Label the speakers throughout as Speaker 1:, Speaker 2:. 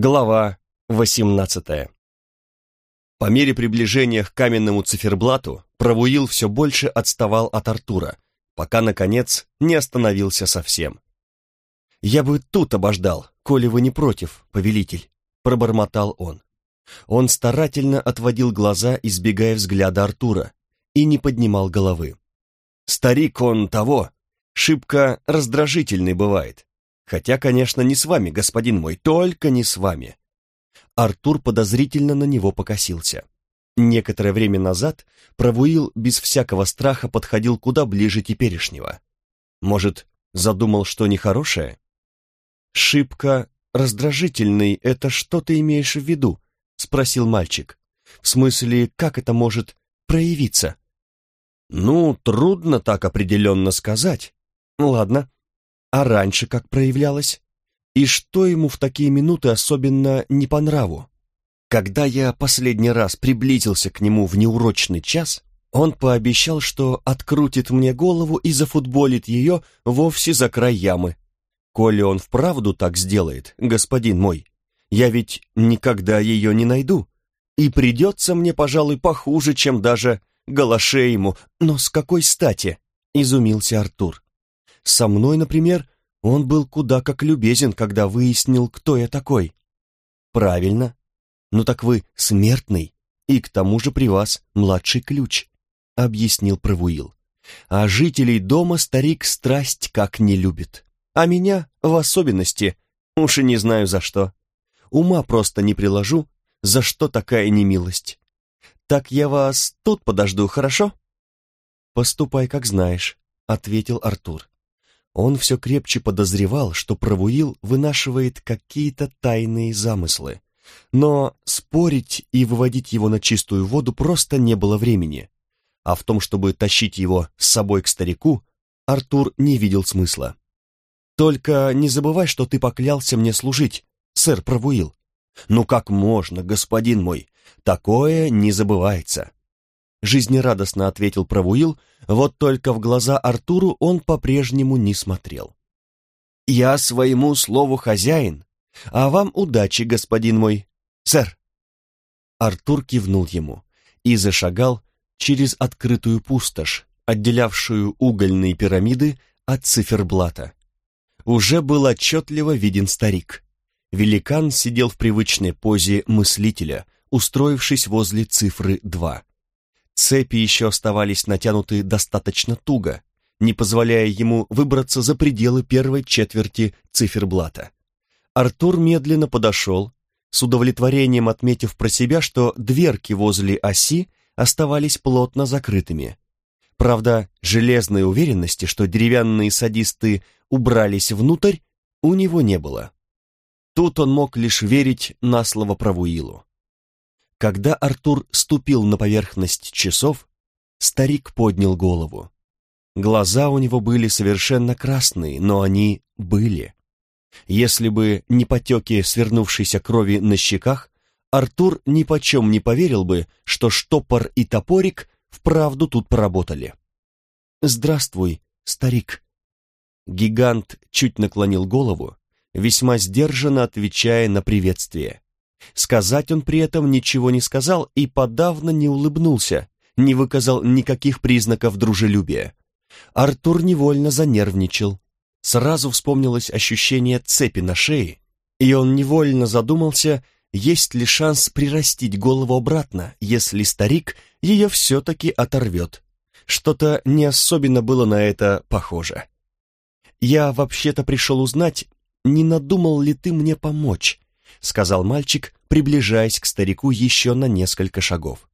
Speaker 1: Глава 18 По мере приближения к каменному циферблату Правуил все больше отставал от Артура, пока, наконец, не остановился совсем. «Я бы тут обождал, коли вы не против, повелитель», — пробормотал он. Он старательно отводил глаза, избегая взгляда Артура, и не поднимал головы. «Старик он того, шибко раздражительный бывает. Хотя, конечно, не с вами, господин мой, только не с вами. Артур подозрительно на него покосился. Некоторое время назад Правуил без всякого страха подходил куда ближе теперешнего. Может, задумал что нехорошее? «Шибко раздражительный — это что ты имеешь в виду?» — спросил мальчик. «В смысле, как это может проявиться?» «Ну, трудно так определенно сказать. Ладно, а раньше как проявлялось? И что ему в такие минуты особенно не по нраву? Когда я последний раз приблизился к нему в неурочный час, он пообещал, что открутит мне голову и зафутболит ее вовсе за край ямы. Коли он вправду так сделает, господин мой, я ведь никогда ее не найду, и придется мне, пожалуй, похуже, чем даже галаше ему. Но с какой стати? — изумился Артур. Со мной, например, он был куда как любезен, когда выяснил, кто я такой. Правильно. Ну так вы смертный, и к тому же при вас младший ключ, объяснил Правуил. А жителей дома старик страсть как не любит. А меня в особенности, уж и не знаю за что. Ума просто не приложу, за что такая немилость. Так я вас тут подожду, хорошо? Поступай, как знаешь, ответил Артур. Он все крепче подозревал, что Правуил вынашивает какие-то тайные замыслы. Но спорить и выводить его на чистую воду просто не было времени. А в том, чтобы тащить его с собой к старику, Артур не видел смысла. «Только не забывай, что ты поклялся мне служить, сэр Правуил». «Ну как можно, господин мой? Такое не забывается жизнерадостно ответил Правуил, вот только в глаза Артуру он по-прежнему не смотрел. «Я своему слову хозяин, а вам удачи, господин мой, сэр!» Артур кивнул ему и зашагал через открытую пустошь, отделявшую угольные пирамиды от циферблата. Уже был отчетливо виден старик. Великан сидел в привычной позе мыслителя, устроившись возле цифры 2. Цепи еще оставались натянуты достаточно туго, не позволяя ему выбраться за пределы первой четверти циферблата. Артур медленно подошел, с удовлетворением отметив про себя, что дверки возле оси оставались плотно закрытыми. Правда, железной уверенности, что деревянные садисты убрались внутрь, у него не было. Тут он мог лишь верить на слово Правуилу. Когда Артур ступил на поверхность часов, старик поднял голову. Глаза у него были совершенно красные, но они были. Если бы не потеки свернувшейся крови на щеках, Артур ни почем не поверил бы, что штопор и топорик вправду тут поработали. «Здравствуй, старик». Гигант чуть наклонил голову, весьма сдержанно отвечая на приветствие. Сказать он при этом ничего не сказал и подавно не улыбнулся, не выказал никаких признаков дружелюбия. Артур невольно занервничал. Сразу вспомнилось ощущение цепи на шее, и он невольно задумался, есть ли шанс прирастить голову обратно, если старик ее все-таки оторвет. Что-то не особенно было на это похоже. «Я вообще-то пришел узнать, не надумал ли ты мне помочь?» — сказал мальчик, приближаясь к старику еще на несколько шагов.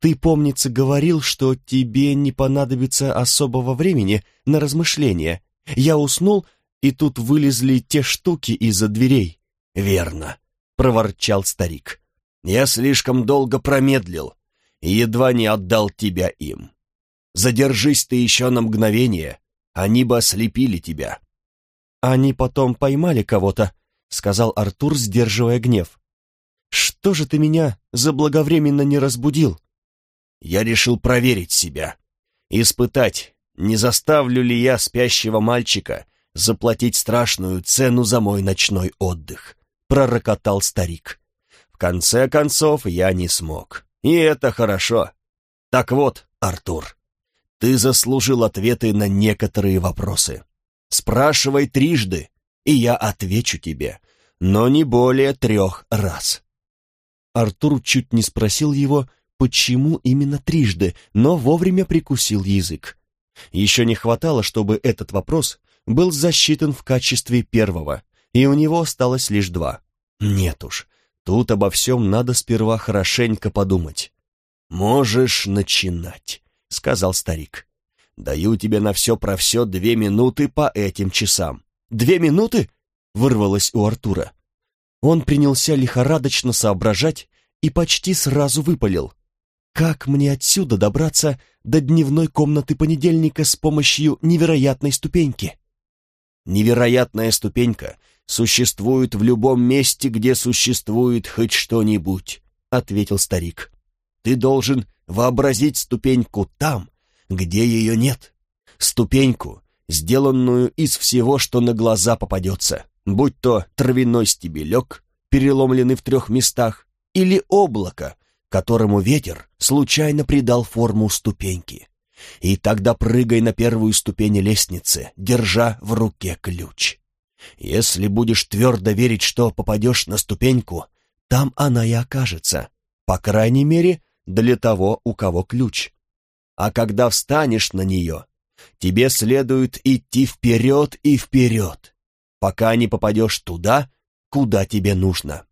Speaker 1: «Ты, помнится, говорил, что тебе не понадобится особого времени на размышления. Я уснул, и тут вылезли те штуки из-за дверей». «Верно», — проворчал старик. «Я слишком долго промедлил и едва не отдал тебя им. Задержись ты еще на мгновение, они бы ослепили тебя». «Они потом поймали кого-то», сказал Артур, сдерживая гнев. «Что же ты меня заблаговременно не разбудил?» «Я решил проверить себя, испытать, не заставлю ли я спящего мальчика заплатить страшную цену за мой ночной отдых», пророкотал старик. «В конце концов, я не смог. И это хорошо. Так вот, Артур, ты заслужил ответы на некоторые вопросы. Спрашивай трижды, и я отвечу тебе, но не более трех раз».
Speaker 2: Артур чуть не спросил его, почему именно трижды, но вовремя прикусил язык. Еще не хватало, чтобы этот вопрос был засчитан в качестве первого, и у него осталось лишь два. Нет уж, тут обо всем надо сперва хорошенько подумать.
Speaker 1: «Можешь начинать», — сказал старик. «Даю тебе на все про все две минуты по этим часам».
Speaker 2: «Две минуты?» — вырвалось у Артура. Он принялся лихорадочно соображать и почти сразу выпалил. «Как мне отсюда добраться до дневной комнаты понедельника с помощью невероятной ступеньки?»
Speaker 1: «Невероятная ступенька существует в любом месте, где существует хоть что-нибудь», — ответил старик. «Ты должен вообразить ступеньку там, где ее нет. Ступеньку, сделанную из всего, что на глаза попадется будь то травяной стебелек, переломленный в трех местах, или облако, которому ветер случайно придал форму ступеньки. И тогда прыгай на первую ступень лестницы, держа в руке ключ. Если будешь твердо верить, что попадешь на ступеньку, там она и окажется, по крайней мере, для того, у кого ключ. А когда встанешь на нее, тебе следует идти вперед и вперед, пока не попадешь туда, куда тебе нужно.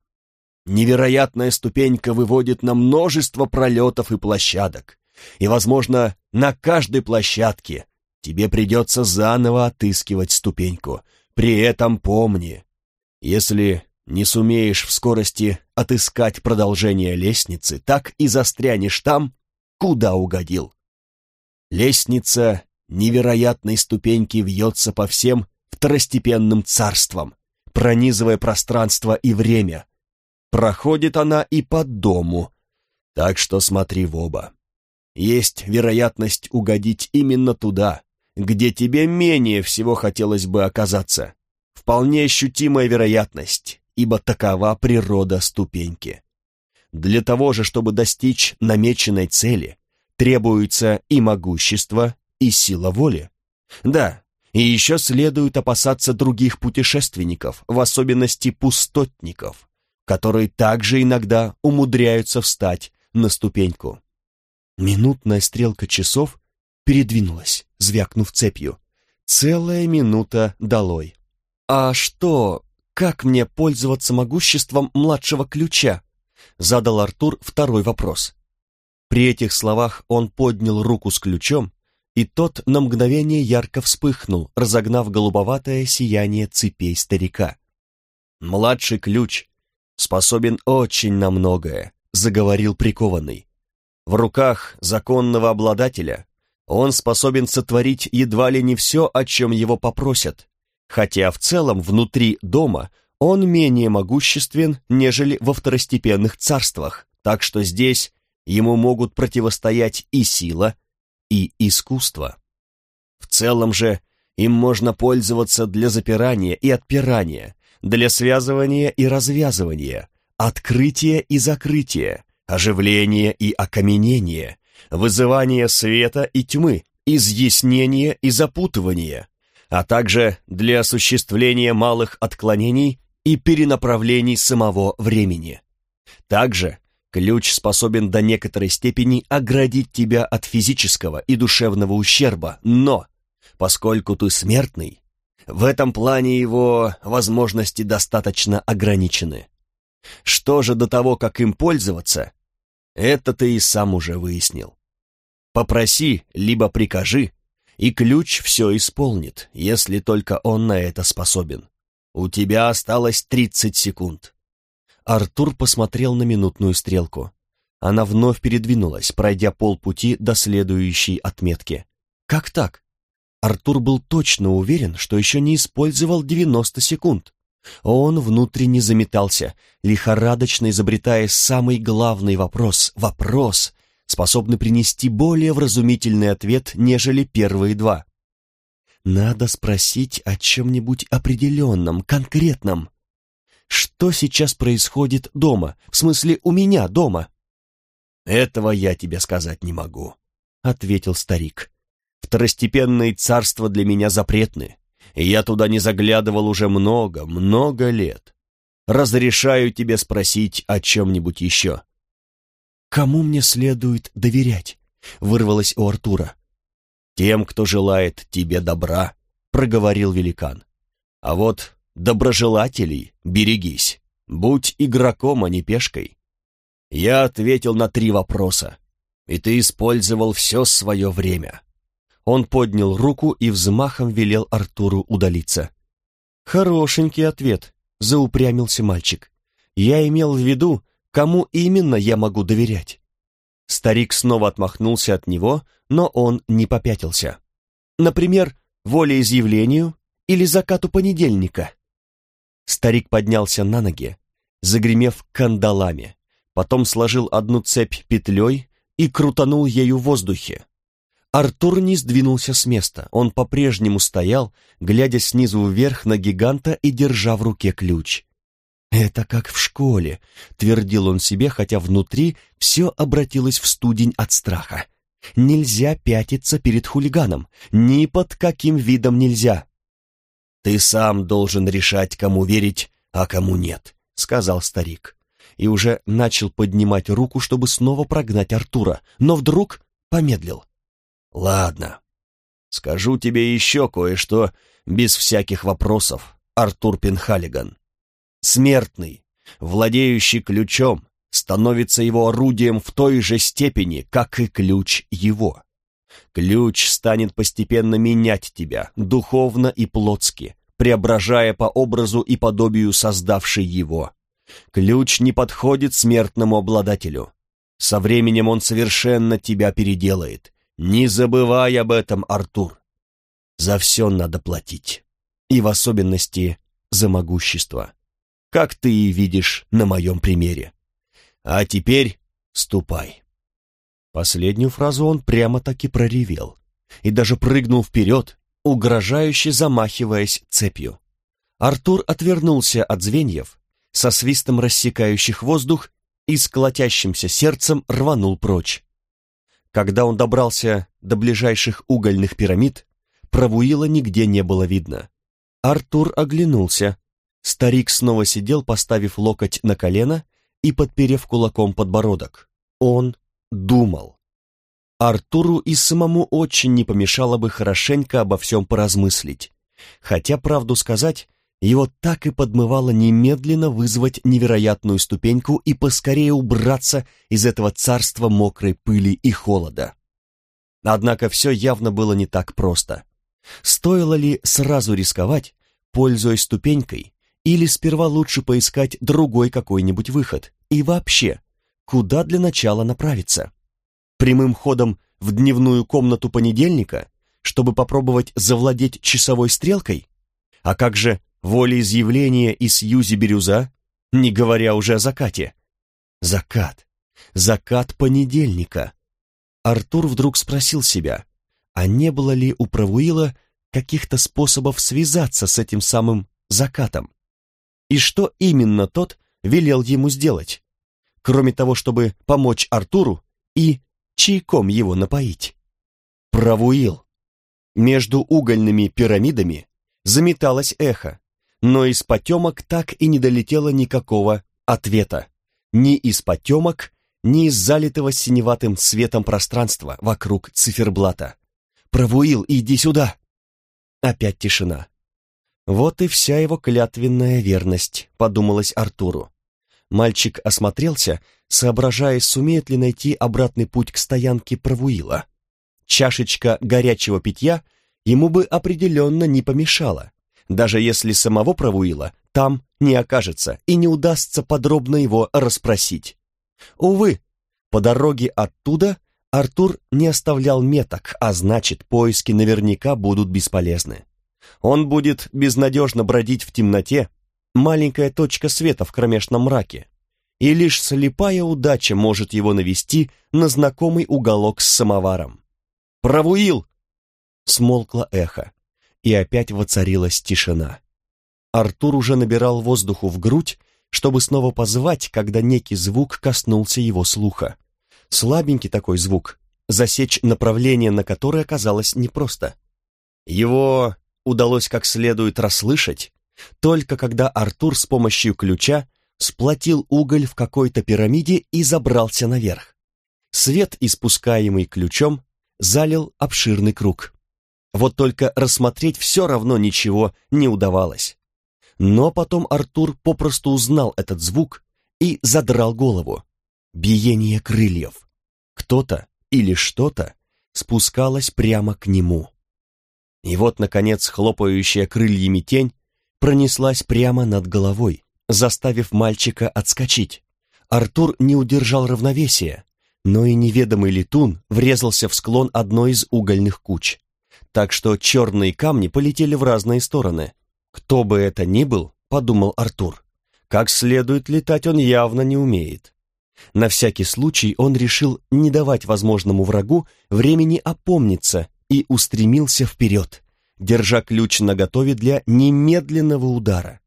Speaker 1: Невероятная ступенька выводит на множество пролетов и площадок, и, возможно, на каждой площадке тебе придется заново отыскивать ступеньку. При этом помни, если не сумеешь в скорости отыскать продолжение лестницы, так и застрянешь там, куда угодил. Лестница невероятной ступеньки вьется по всем второстепенным царством, пронизывая пространство и время. Проходит она и по дому, так что смотри в оба. Есть вероятность угодить именно туда, где тебе менее всего хотелось бы оказаться. Вполне ощутимая вероятность, ибо такова природа ступеньки. Для того же, чтобы достичь намеченной цели, требуется и могущество, и сила воли. Да, и еще следует опасаться других путешественников, в особенности пустотников, которые также иногда умудряются встать на ступеньку.
Speaker 2: Минутная стрелка часов передвинулась, звякнув цепью. Целая минута долой. «А что, как мне пользоваться могуществом младшего ключа?» Задал Артур второй вопрос. При этих словах он поднял руку с ключом, и тот на мгновение ярко вспыхнул, разогнав голубоватое сияние цепей старика.
Speaker 1: «Младший ключ способен очень на многое», — заговорил прикованный. «В руках законного обладателя он способен сотворить едва ли не все, о чем его попросят, хотя в целом внутри дома он менее могуществен, нежели во второстепенных царствах, так что здесь ему могут противостоять и сила, и искусство. В целом же им можно пользоваться для запирания и отпирания, для связывания и развязывания, открытия и закрытия, оживления и окаменения, вызывания света и тьмы, изъяснения и запутывания, а также для осуществления малых отклонений и перенаправлений самого времени. Также Ключ способен до некоторой степени оградить тебя от физического и душевного ущерба, но, поскольку ты смертный, в этом плане его возможности достаточно ограничены. Что же до того, как им пользоваться, это ты и сам уже выяснил. Попроси, либо прикажи, и ключ все исполнит, если только он на это способен. У тебя осталось 30 секунд.
Speaker 2: Артур посмотрел на минутную стрелку. Она вновь передвинулась, пройдя полпути до следующей отметки. Как так? Артур был точно уверен, что еще не использовал 90 секунд. Он внутренне заметался, лихорадочно изобретая самый главный вопрос, вопрос, способный принести более вразумительный ответ, нежели первые два. Надо спросить о чем-нибудь определенном, конкретном. Что сейчас происходит дома? В смысле, у меня дома?»
Speaker 1: «Этого я тебе сказать не могу», — ответил старик. «Второстепенные царства для меня запретны, и я туда не заглядывал уже много, много лет. Разрешаю тебе спросить о чем-нибудь еще».
Speaker 2: «Кому мне следует доверять?» — вырвалось у Артура.
Speaker 1: «Тем, кто желает тебе добра», — проговорил великан. «А вот доброжелателей берегись, будь игроком, а не пешкой». Я ответил на три вопроса, и ты использовал все свое время. Он поднял руку и взмахом велел Артуру удалиться.
Speaker 2: «Хорошенький ответ», — заупрямился мальчик. «Я имел в виду, кому именно я могу доверять». Старик снова отмахнулся от него, но он не попятился. «Например, волеизъявлению или закату понедельника?» Старик поднялся на ноги, загремев кандалами, потом сложил одну цепь петлей и крутанул ею в воздухе. Артур не сдвинулся с места, он по-прежнему стоял, глядя снизу вверх на гиганта и держа в руке ключ. «Это как в школе», — твердил он себе, хотя внутри все обратилось в студень от страха. «Нельзя пятиться перед хулиганом, ни под каким видом нельзя».
Speaker 1: «Ты сам должен решать, кому верить, а кому нет», — сказал старик и уже начал поднимать руку, чтобы снова прогнать Артура, но вдруг помедлил. «Ладно, скажу тебе еще кое-что без всяких вопросов, Артур Пенхалиган. Смертный, владеющий ключом, становится его орудием в той же степени, как и ключ его. Ключ станет постепенно менять тебя, духовно и плотски, преображая по образу и подобию создавшей его. Ключ не подходит смертному обладателю. Со временем он совершенно тебя переделает. Не забывай об этом, Артур. За все надо платить. И в особенности за могущество. Как ты и видишь на моем примере. А теперь ступай. Последнюю фразу он прямо-таки проревел и даже прыгнул вперед, угрожающе замахиваясь цепью. Артур отвернулся от звеньев со свистом рассекающих воздух и с сердцем рванул прочь. Когда он добрался до ближайших угольных пирамид, Правуила нигде не было видно. Артур оглянулся. Старик снова сидел, поставив локоть на колено и подперев кулаком подбородок. Он думал. Артуру и самому очень не помешало бы хорошенько обо всем поразмыслить. Хотя, правду сказать, его так и подмывало немедленно вызвать невероятную ступеньку и поскорее убраться из этого царства мокрой пыли и холода. Однако все явно было не так просто. Стоило ли сразу рисковать, пользуясь ступенькой, или сперва лучше поискать другой какой-нибудь выход? И вообще, куда для начала направиться? Прямым ходом в дневную комнату понедельника, чтобы попробовать завладеть часовой стрелкой? А как же волеизъявление и Сьюзи Бирюза, не говоря уже о закате. Закат. Закат понедельника. Артур вдруг спросил себя, а не было ли у Правуила каких-то способов связаться с этим самым закатом? И что именно тот велел ему сделать, кроме того, чтобы помочь Артуру и чайком его напоить? Правуил. Между угольными пирамидами заметалось эхо, но из потемок так и не долетело никакого ответа. Ни из потемок, ни из залитого синеватым светом пространства вокруг циферблата. «Правуил, иди сюда!» Опять тишина. Вот и вся его клятвенная верность, подумалось Артуру. Мальчик осмотрелся, соображая, сумеет ли найти обратный путь к стоянке Правуила. Чашечка горячего питья ему бы определенно не помешала даже если самого Правуила там не окажется и не удастся подробно его расспросить. Увы, по дороге оттуда Артур не оставлял меток, а значит, поиски наверняка будут бесполезны. Он будет безнадежно бродить в темноте, маленькая точка света в кромешном мраке, и лишь слепая удача может его навести на знакомый уголок с самоваром. «Правуил!» Смолкло эхо и опять воцарилась тишина.
Speaker 2: Артур уже набирал воздуху в грудь, чтобы снова позвать, когда некий звук коснулся его слуха. Слабенький такой звук, засечь направление на которое оказалось непросто. Его удалось как следует расслышать, только когда Артур с помощью ключа сплотил уголь в какой-то пирамиде и забрался наверх. Свет, испускаемый ключом, залил обширный круг. Вот только рассмотреть все равно ничего не удавалось. Но потом Артур попросту узнал этот звук и задрал голову. Биение крыльев. Кто-то или что-то спускалось прямо к нему. И вот, наконец, хлопающая крыльями тень пронеслась прямо над головой, заставив мальчика отскочить. Артур не удержал равновесия, но и неведомый летун врезался в склон одной из угольных куч. Так что черные камни полетели в разные стороны, кто бы это ни был, подумал Артур, как следует летать он явно не умеет. На всякий случай он решил не давать возможному врагу времени опомниться и устремился вперед, держа ключ наготове для немедленного удара.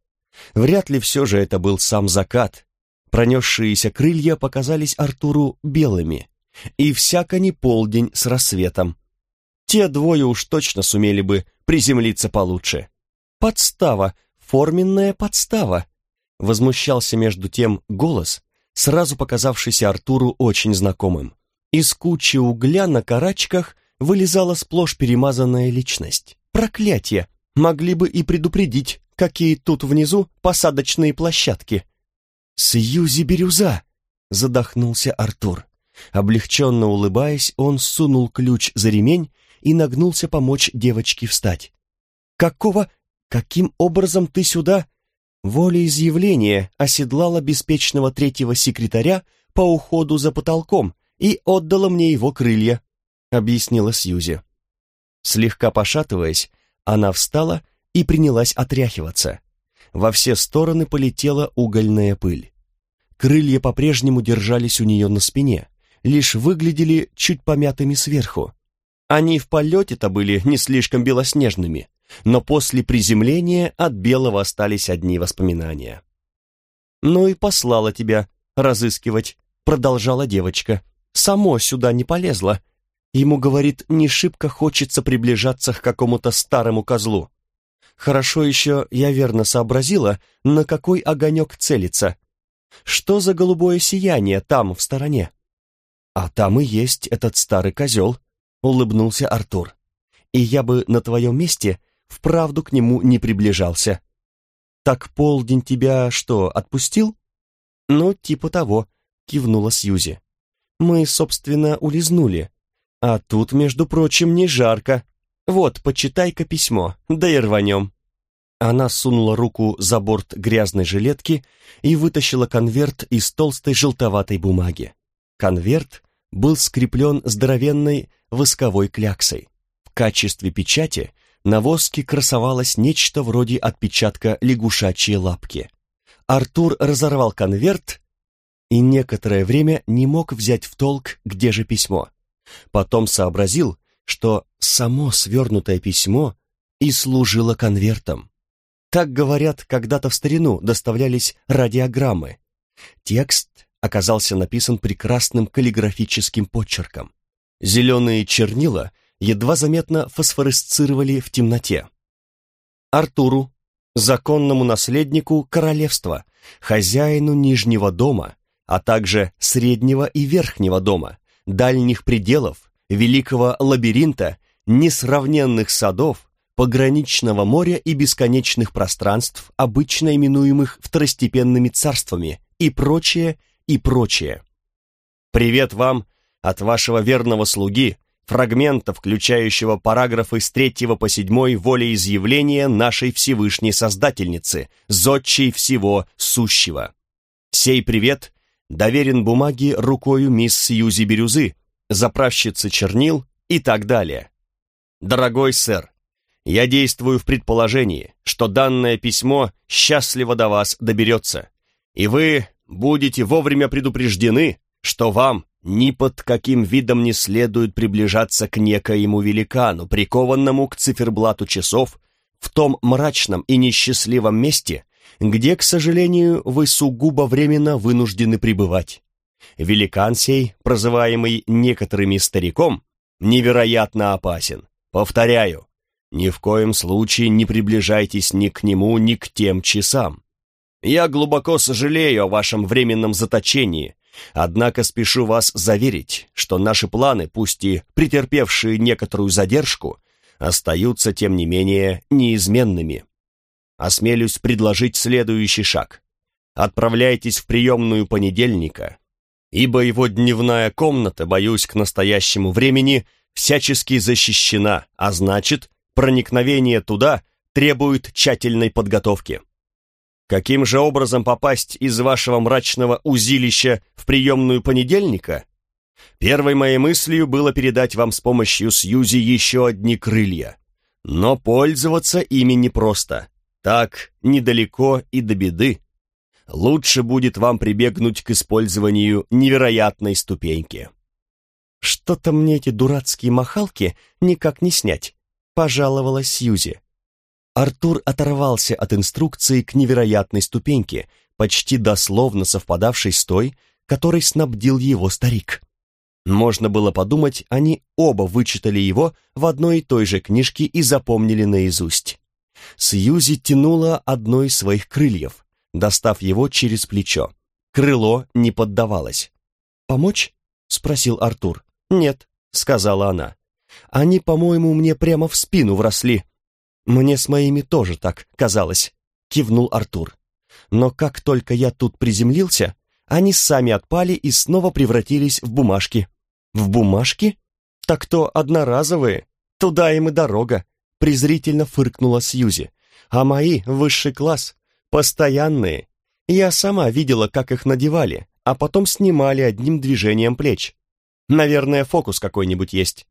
Speaker 2: Вряд ли все же это был сам закат. Пронесшиеся крылья показались Артуру белыми, и всяко не полдень с рассветом. Те двое уж точно сумели бы приземлиться получше. Подстава, форменная подстава. Возмущался между тем голос, сразу показавшийся Артуру очень знакомым. Из кучи угля на карачках вылезала сплошь перемазанная личность. Проклятие! Могли бы и предупредить, какие тут внизу посадочные площадки. «Сьюзи Бирюза!» — задохнулся Артур. Облегченно улыбаясь, он сунул ключ за ремень и нагнулся помочь девочке встать. «Какого Каким образом ты сюда?» Волеизъявление оседлала беспечного третьего секретаря по уходу за потолком и отдала мне его крылья, объяснила Сьюзи. Слегка пошатываясь, она встала и принялась отряхиваться. Во все стороны полетела угольная пыль. Крылья по-прежнему держались у нее на спине, лишь выглядели чуть помятыми сверху. Они в полете-то были не слишком белоснежными, но после приземления от белого остались одни воспоминания. «Ну и послала тебя разыскивать», — продолжала девочка. «Само сюда не полезла. Ему, говорит, не шибко хочется приближаться к какому-то старому козлу. Хорошо еще я верно сообразила, на какой огонек целится. Что за голубое сияние там, в стороне?» «А там и есть этот старый козел», — улыбнулся Артур. «И я бы на твоем месте вправду к нему не приближался. «Так полдень тебя что, отпустил?» «Ну, типа того», — кивнула Сьюзи. «Мы, собственно, улизнули. А тут, между прочим, не жарко. Вот, почитай-ка письмо, да и рванем». Она сунула руку за борт грязной жилетки и вытащила конверт из толстой желтоватой бумаги. Конверт был скреплен здоровенной восковой кляксой. В качестве печати на воске красовалось нечто вроде отпечатка лягушачьей лапки. Артур разорвал конверт и некоторое время не мог взять в толк, где же письмо. Потом сообразил, что само свернутое письмо и служило конвертом. Так, говорят, когда-то в старину доставлялись радиограммы. Текст оказался написан прекрасным каллиграфическим почерком. Зеленые чернила едва заметно фосфоресцировали в темноте. Артуру, законному наследнику королевства, хозяину Нижнего дома, а также Среднего и Верхнего дома, дальних пределов, великого лабиринта, несравненных садов, пограничного моря и бесконечных пространств, обычно именуемых второстепенными царствами, и прочее, и прочее. Привет вам от вашего верного слуги, фрагмента, включающего параграфы с третьего по седьмой волеизъявления нашей Всевышней Создательницы, зодчей всего сущего. Сей привет доверен бумаге рукою мисс Сьюзи Бирюзы, заправщицы чернил и так далее. Дорогой сэр, я действую в предположении, что данное письмо счастливо до вас доберется, и вы будете вовремя предупреждены, что вам ни под каким видом не следует приближаться к некоему великану, прикованному к циферблату часов
Speaker 1: в том мрачном и несчастливом месте, где, к сожалению, вы сугубо временно вынуждены пребывать. Великан сей, прозываемый некоторыми стариком, невероятно опасен. Повторяю, ни в коем случае не приближайтесь ни к нему, ни к тем часам. Я глубоко сожалею о вашем временном заточении, однако спешу вас заверить, что наши планы, пусть и претерпевшие некоторую задержку, остаются, тем не менее, неизменными. Осмелюсь предложить следующий шаг. Отправляйтесь в приемную понедельника, ибо его дневная комната, боюсь, к настоящему времени всячески защищена, а значит, проникновение туда требует тщательной подготовки. Каким же образом попасть из вашего мрачного узилища в приемную понедельника? Первой моей мыслью было передать вам с помощью Сьюзи еще одни крылья. Но пользоваться ими непросто. Так, недалеко и до беды. Лучше будет вам прибегнуть к использованию невероятной ступеньки.
Speaker 2: «Что-то мне эти дурацкие махалки никак не снять», — пожаловалась Сьюзи. Артур оторвался от инструкции к невероятной ступеньке, почти дословно совпадавшей с той, которой снабдил его старик. Можно было подумать, они оба вычитали его в одной и той же книжке и запомнили наизусть. Сьюзи тянула одно из своих крыльев, достав его через плечо. Крыло не поддавалось. «Помочь?» — спросил Артур. «Нет», — сказала она. «Они, по-моему, мне прямо в спину вросли». «Мне с моими тоже так казалось», — кивнул Артур. «Но как только я тут приземлился, они сами отпали и снова превратились в бумажки». «В бумажки? Так то одноразовые. Туда им и дорога», — презрительно фыркнула Сьюзи. «А мои — высший класс, постоянные. Я сама видела, как их надевали, а потом снимали одним движением плеч. Наверное, фокус какой-нибудь есть».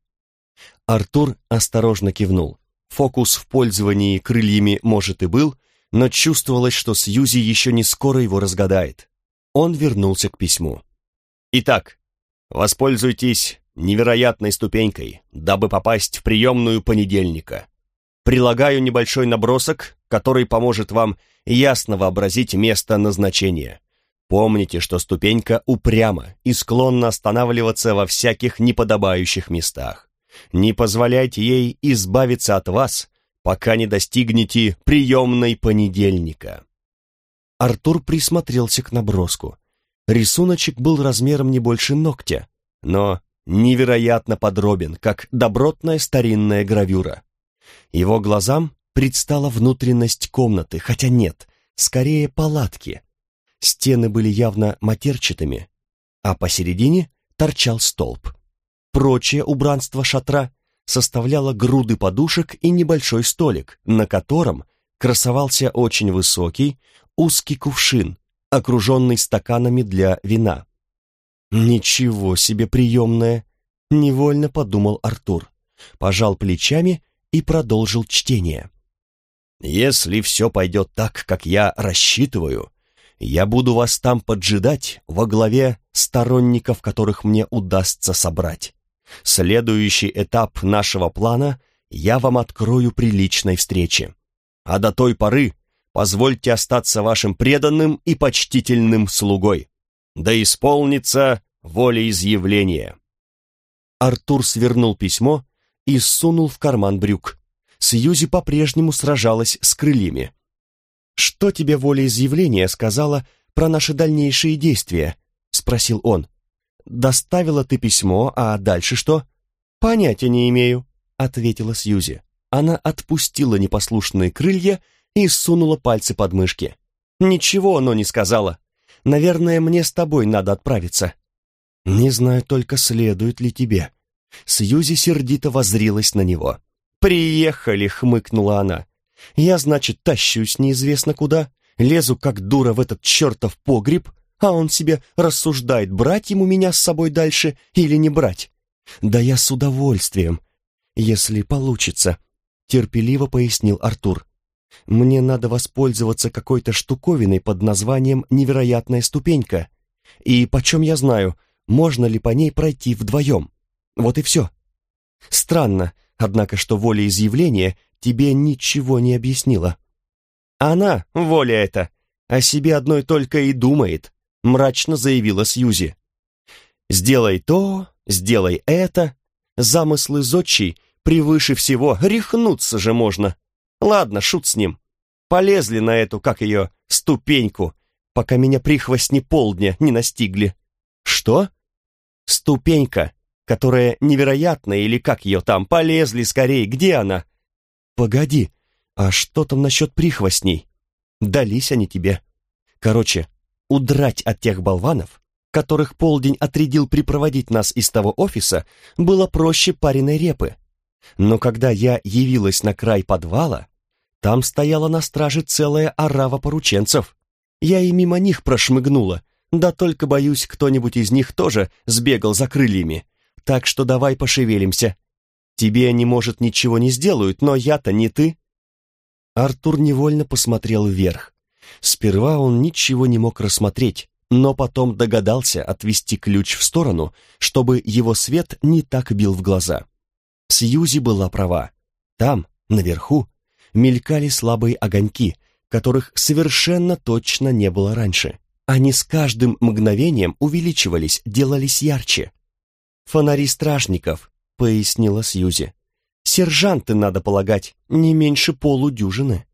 Speaker 2: Артур осторожно кивнул. Фокус в пользовании крыльями, может, и был, но чувствовалось, что Сьюзи еще не скоро его разгадает. Он вернулся к письму.
Speaker 1: «Итак, воспользуйтесь невероятной ступенькой, дабы попасть в приемную понедельника. Прилагаю небольшой набросок, который поможет вам ясно вообразить место назначения. Помните, что ступенька упряма и склонна останавливаться во всяких неподобающих местах. Не позволяйте ей избавиться от вас, пока не достигнете приемной понедельника.
Speaker 2: Артур присмотрелся к наброску. Рисуночек был размером не больше ногтя, но невероятно подробен, как добротная старинная гравюра. Его глазам предстала внутренность комнаты, хотя нет, скорее палатки. Стены были явно матерчатыми, а посередине торчал столб. Прочее убранство шатра составляло груды подушек и небольшой столик, на котором красовался очень высокий, узкий кувшин, окруженный стаканами для вина. «Ничего себе приемная!» — невольно подумал Артур. Пожал плечами и продолжил чтение.
Speaker 1: «Если все пойдет так, как я рассчитываю, я буду вас там поджидать во главе сторонников, которых мне удастся собрать. Следующий этап нашего плана я вам открою при личной встрече. А до той поры позвольте остаться вашим преданным и почтительным слугой. Да исполнится волеизъявление».
Speaker 2: Артур свернул письмо и сунул в карман брюк. Сьюзи по-прежнему сражалась с крыльями. «Что тебе волеизъявление сказала про наши дальнейшие действия?» — спросил он. «Доставила ты письмо, а дальше что?» «Понятия не имею», — ответила Сьюзи. Она отпустила непослушные крылья и сунула пальцы под мышки. «Ничего оно не сказала. Наверное, мне с тобой надо отправиться». «Не знаю только, следует ли тебе». Сьюзи сердито возрилась на него. «Приехали!» — хмыкнула она. «Я, значит, тащусь неизвестно куда, лезу как дура в этот чертов погреб, а он себе рассуждает, брать ему меня с собой дальше или не брать. Да я с удовольствием, если получится, терпеливо пояснил Артур. Мне надо воспользоваться какой-то штуковиной под названием «Невероятная ступенька». И почем я знаю, можно ли по ней пройти вдвоем. Вот и все. Странно, однако, что волеизъявление тебе ничего не объяснила». «Она, воля это, о себе одной только и думает», — мрачно заявила Сьюзи. «Сделай то, сделай это. Замыслы зодчий превыше всего, рехнуться же можно. Ладно, шут с ним. Полезли на эту, как ее, ступеньку, пока меня прихвостни полдня не настигли. Что? Ступенька, которая невероятная или как ее там, полезли скорее, где она? Погоди, а что там насчет прихвостней? Дались они тебе. Короче, удрать от тех болванов, которых полдень отрядил припроводить нас из того офиса, было проще пареной репы. Но когда я явилась на край подвала, там стояла на страже целая орава порученцев. Я и мимо них прошмыгнула, да только, боюсь, кто-нибудь из них тоже сбегал за крыльями. Так что давай пошевелимся. Тебе они, может, ничего не сделают, но я-то не ты. Артур невольно посмотрел вверх. Сперва он ничего не мог рассмотреть, но потом догадался отвести ключ в сторону, чтобы его свет не так бил в глаза. Сьюзи была права. Там, наверху, мелькали слабые огоньки, которых совершенно точно не было раньше. Они с каждым мгновением увеличивались, делались ярче. «Фонари стражников», — пояснила Сьюзи. «Сержанты, надо полагать, не меньше полудюжины».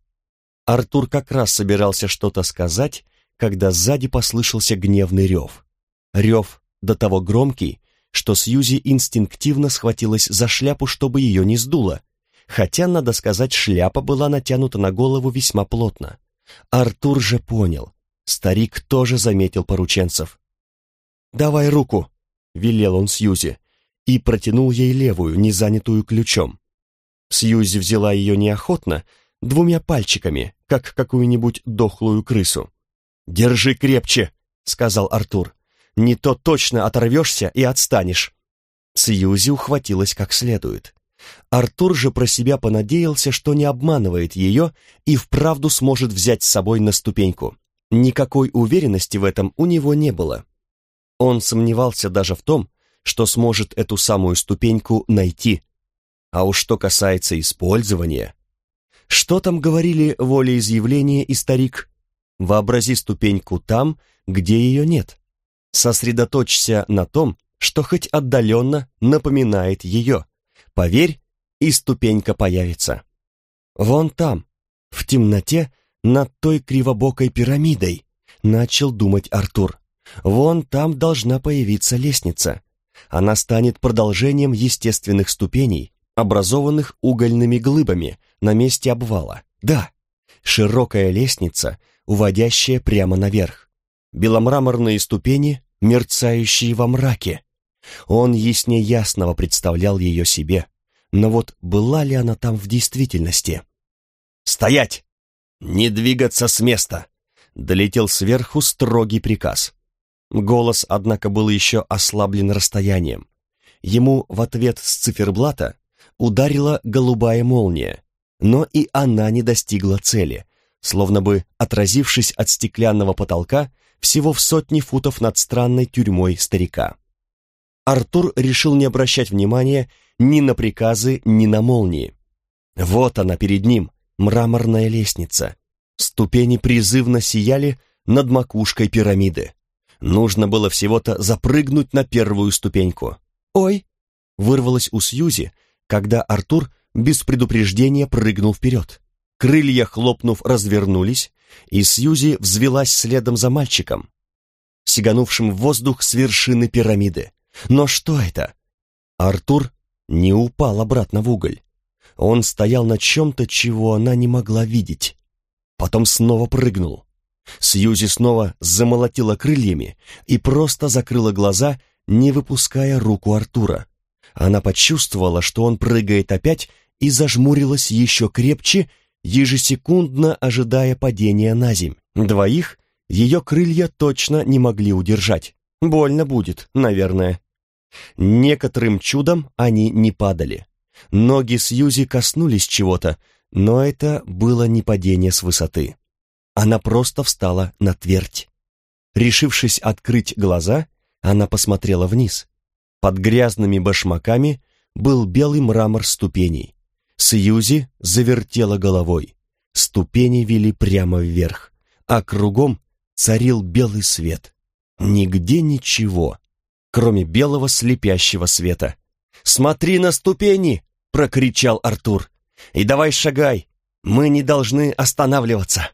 Speaker 2: Артур как раз собирался что-то сказать, когда сзади послышался гневный рев. Рев до того громкий, что Сьюзи инстинктивно схватилась за шляпу, чтобы ее не сдуло, хотя, надо сказать, шляпа была натянута на голову весьма плотно. Артур же понял, старик тоже заметил порученцев. «Давай руку», — велел он Сьюзи, и протянул ей левую, не занятую ключом. Сьюзи взяла ее неохотно, двумя пальчиками, как какую-нибудь дохлую крысу. «Держи крепче», — сказал Артур. Не то точно оторвешься и отстанешь. Сьюзи ухватилась как следует. Артур же про себя понадеялся, что не обманывает ее и вправду сможет взять с собой на ступеньку. Никакой уверенности в этом у него не было. Он сомневался даже в том, что сможет эту самую ступеньку найти. А уж что касается использования... Что там говорили волеизъявление и старик? Вообрази ступеньку там, где ее нет. Сосредоточься на том, что хоть отдаленно напоминает ее. Поверь, и ступенька появится. Вон там, в темноте, над той кривобокой пирамидой, начал думать Артур. Вон там должна появиться лестница. Она станет продолжением естественных ступеней, образованных угольными глыбами на месте обвала. Да, широкая лестница, уводящая прямо наверх беломраморные ступени, мерцающие во мраке. Он яснее ясного представлял ее себе, но вот была ли она там в действительности? «Стоять! Не двигаться с места!» Долетел сверху строгий приказ. Голос, однако, был еще ослаблен расстоянием. Ему в ответ с циферблата ударила голубая молния, но и она не достигла цели, словно бы отразившись от стеклянного потолка всего в сотни футов над странной тюрьмой старика. Артур решил не обращать внимания ни на приказы, ни на молнии. Вот она перед ним, мраморная лестница. Ступени призывно сияли над макушкой пирамиды. Нужно было всего-то запрыгнуть на первую ступеньку. «Ой!» — вырвалось у Сьюзи, когда Артур без предупреждения прыгнул вперед. Крылья, хлопнув, развернулись, и Сьюзи взвелась следом за мальчиком, сиганувшим в воздух с вершины пирамиды. Но что это? Артур не упал обратно в уголь. Он стоял на чем-то, чего она не могла видеть. Потом снова прыгнул. Сьюзи снова замолотила крыльями и просто закрыла глаза, не выпуская руку Артура. Она почувствовала, что он прыгает опять, и зажмурилась еще крепче, ежесекундно ожидая падения на земь. Двоих ее крылья точно не могли удержать. Больно будет, наверное. Некоторым чудом они не падали. Ноги Сьюзи коснулись чего-то, но это было не падение с высоты. Она просто встала на твердь. Решившись открыть глаза, она посмотрела вниз. Под грязными башмаками был белый мрамор ступеней. Сьюзи завертела головой. Ступени вели прямо вверх, а кругом царил белый свет. Нигде ничего, кроме белого слепящего света. «Смотри на ступени!» — прокричал Артур. «И давай шагай, мы не должны останавливаться!»